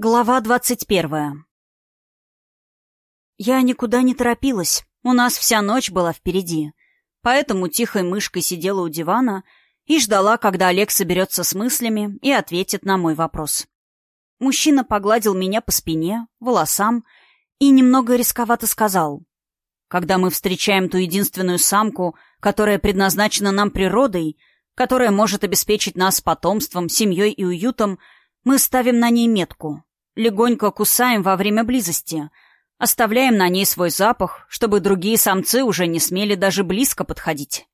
Глава двадцать первая. Я никуда не торопилась. У нас вся ночь была впереди. Поэтому тихой мышкой сидела у дивана и ждала, когда Олег соберется с мыслями и ответит на мой вопрос. Мужчина погладил меня по спине, волосам и немного рисковато сказал. «Когда мы встречаем ту единственную самку, которая предназначена нам природой, которая может обеспечить нас потомством, семьей и уютом, мы ставим на ней метку, легонько кусаем во время близости, оставляем на ней свой запах, чтобы другие самцы уже не смели даже близко подходить.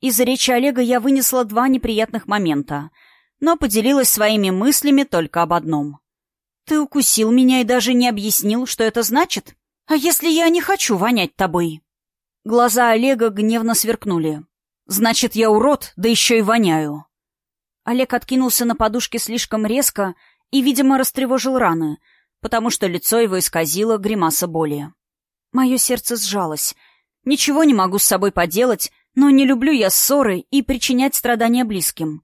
Из речи Олега я вынесла два неприятных момента, но поделилась своими мыслями только об одном. «Ты укусил меня и даже не объяснил, что это значит? А если я не хочу вонять тобой?» Глаза Олега гневно сверкнули. «Значит, я урод, да еще и воняю». Олег откинулся на подушке слишком резко и, видимо, растревожил раны, потому что лицо его исказило гримаса боли. Мое сердце сжалось. Ничего не могу с собой поделать, но не люблю я ссоры и причинять страдания близким.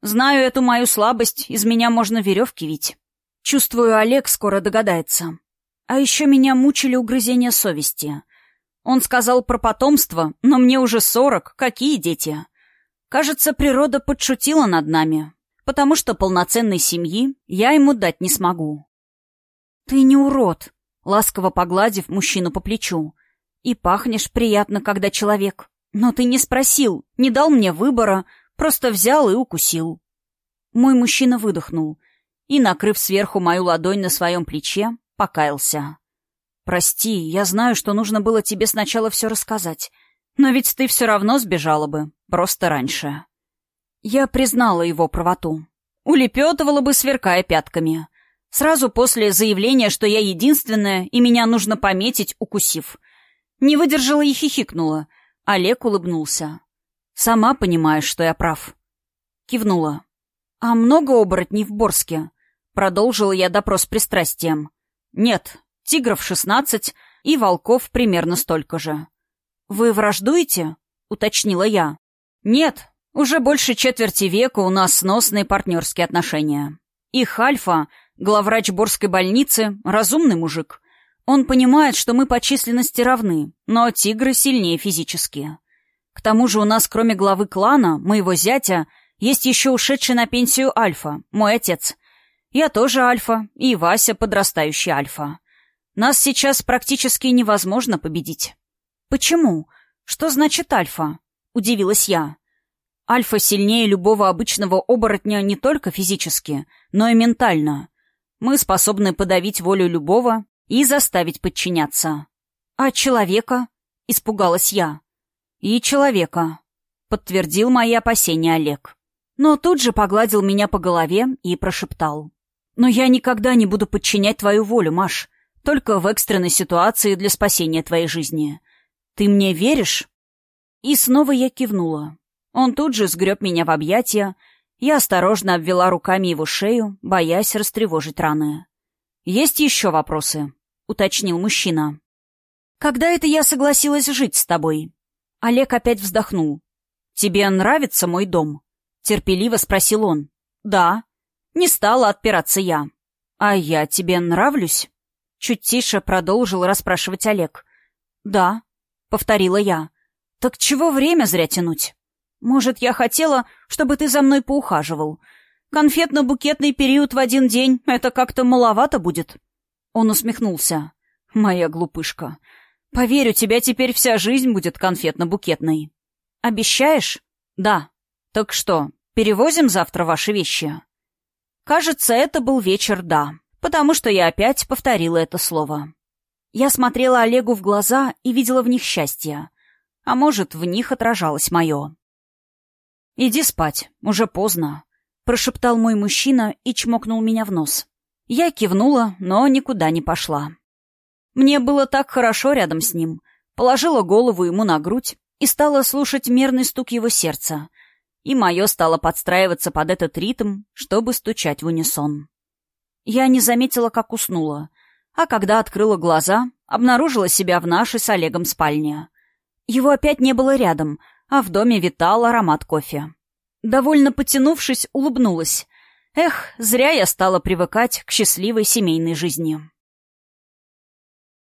Знаю эту мою слабость, из меня можно веревки вить. Чувствую, Олег скоро догадается. А еще меня мучили угрызения совести. Он сказал про потомство, но мне уже сорок, какие дети? Кажется, природа подшутила над нами, потому что полноценной семьи я ему дать не смогу. «Ты не урод», — ласково погладив мужчину по плечу. «И пахнешь приятно, когда человек. Но ты не спросил, не дал мне выбора, просто взял и укусил». Мой мужчина выдохнул и, накрыв сверху мою ладонь на своем плече, покаялся. «Прости, я знаю, что нужно было тебе сначала все рассказать, но ведь ты все равно сбежала бы, просто раньше». Я признала его правоту. Улепетывала бы, сверкая пятками. Сразу после заявления, что я единственная, и меня нужно пометить, укусив. Не выдержала и хихикнула. Олег улыбнулся. «Сама понимаешь, что я прав». Кивнула. «А много оборотней в Борске?» Продолжила я допрос пристрастием. «Нет, тигров шестнадцать и волков примерно столько же». «Вы враждуете?» — уточнила я. «Нет, уже больше четверти века у нас сносные партнерские отношения. И Хальфа, главврач Борской больницы, разумный мужик. Он понимает, что мы по численности равны, но тигры сильнее физически. К тому же у нас, кроме главы клана, моего зятя, есть еще ушедший на пенсию Альфа, мой отец. Я тоже Альфа, и Вася подрастающий Альфа. Нас сейчас практически невозможно победить. Почему? Что значит Альфа? Удивилась я. Альфа сильнее любого обычного оборотня не только физически, но и ментально. Мы способны подавить волю любого и заставить подчиняться. А человека? Испугалась я. И человека. Подтвердил мои опасения Олег. Но тут же погладил меня по голове и прошептал. «Но я никогда не буду подчинять твою волю, Маш. Только в экстренной ситуации для спасения твоей жизни. Ты мне веришь?» И снова я кивнула. Он тут же сгреб меня в объятия, я осторожно обвела руками его шею, боясь растревожить раны. «Есть еще вопросы?» — уточнил мужчина. «Когда это я согласилась жить с тобой?» Олег опять вздохнул. «Тебе нравится мой дом?» — терпеливо спросил он. «Да». Не стала отпираться я. «А я тебе нравлюсь?» Чуть тише продолжил расспрашивать Олег. «Да», — повторила я. «Так чего время зря тянуть?» Может, я хотела, чтобы ты за мной поухаживал. Конфетно-букетный период в один день — это как-то маловато будет». Он усмехнулся. «Моя глупышка. Поверь, у тебя теперь вся жизнь будет конфетно-букетной». «Обещаешь?» «Да». «Так что, перевозим завтра ваши вещи?» Кажется, это был вечер «да», потому что я опять повторила это слово. Я смотрела Олегу в глаза и видела в них счастье. А может, в них отражалось мое. «Иди спать, уже поздно», — прошептал мой мужчина и чмокнул меня в нос. Я кивнула, но никуда не пошла. Мне было так хорошо рядом с ним. Положила голову ему на грудь и стала слушать мерный стук его сердца. И мое стало подстраиваться под этот ритм, чтобы стучать в унисон. Я не заметила, как уснула, а когда открыла глаза, обнаружила себя в нашей с Олегом спальне. Его опять не было рядом, а в доме витал аромат кофе. Довольно потянувшись, улыбнулась. Эх, зря я стала привыкать к счастливой семейной жизни.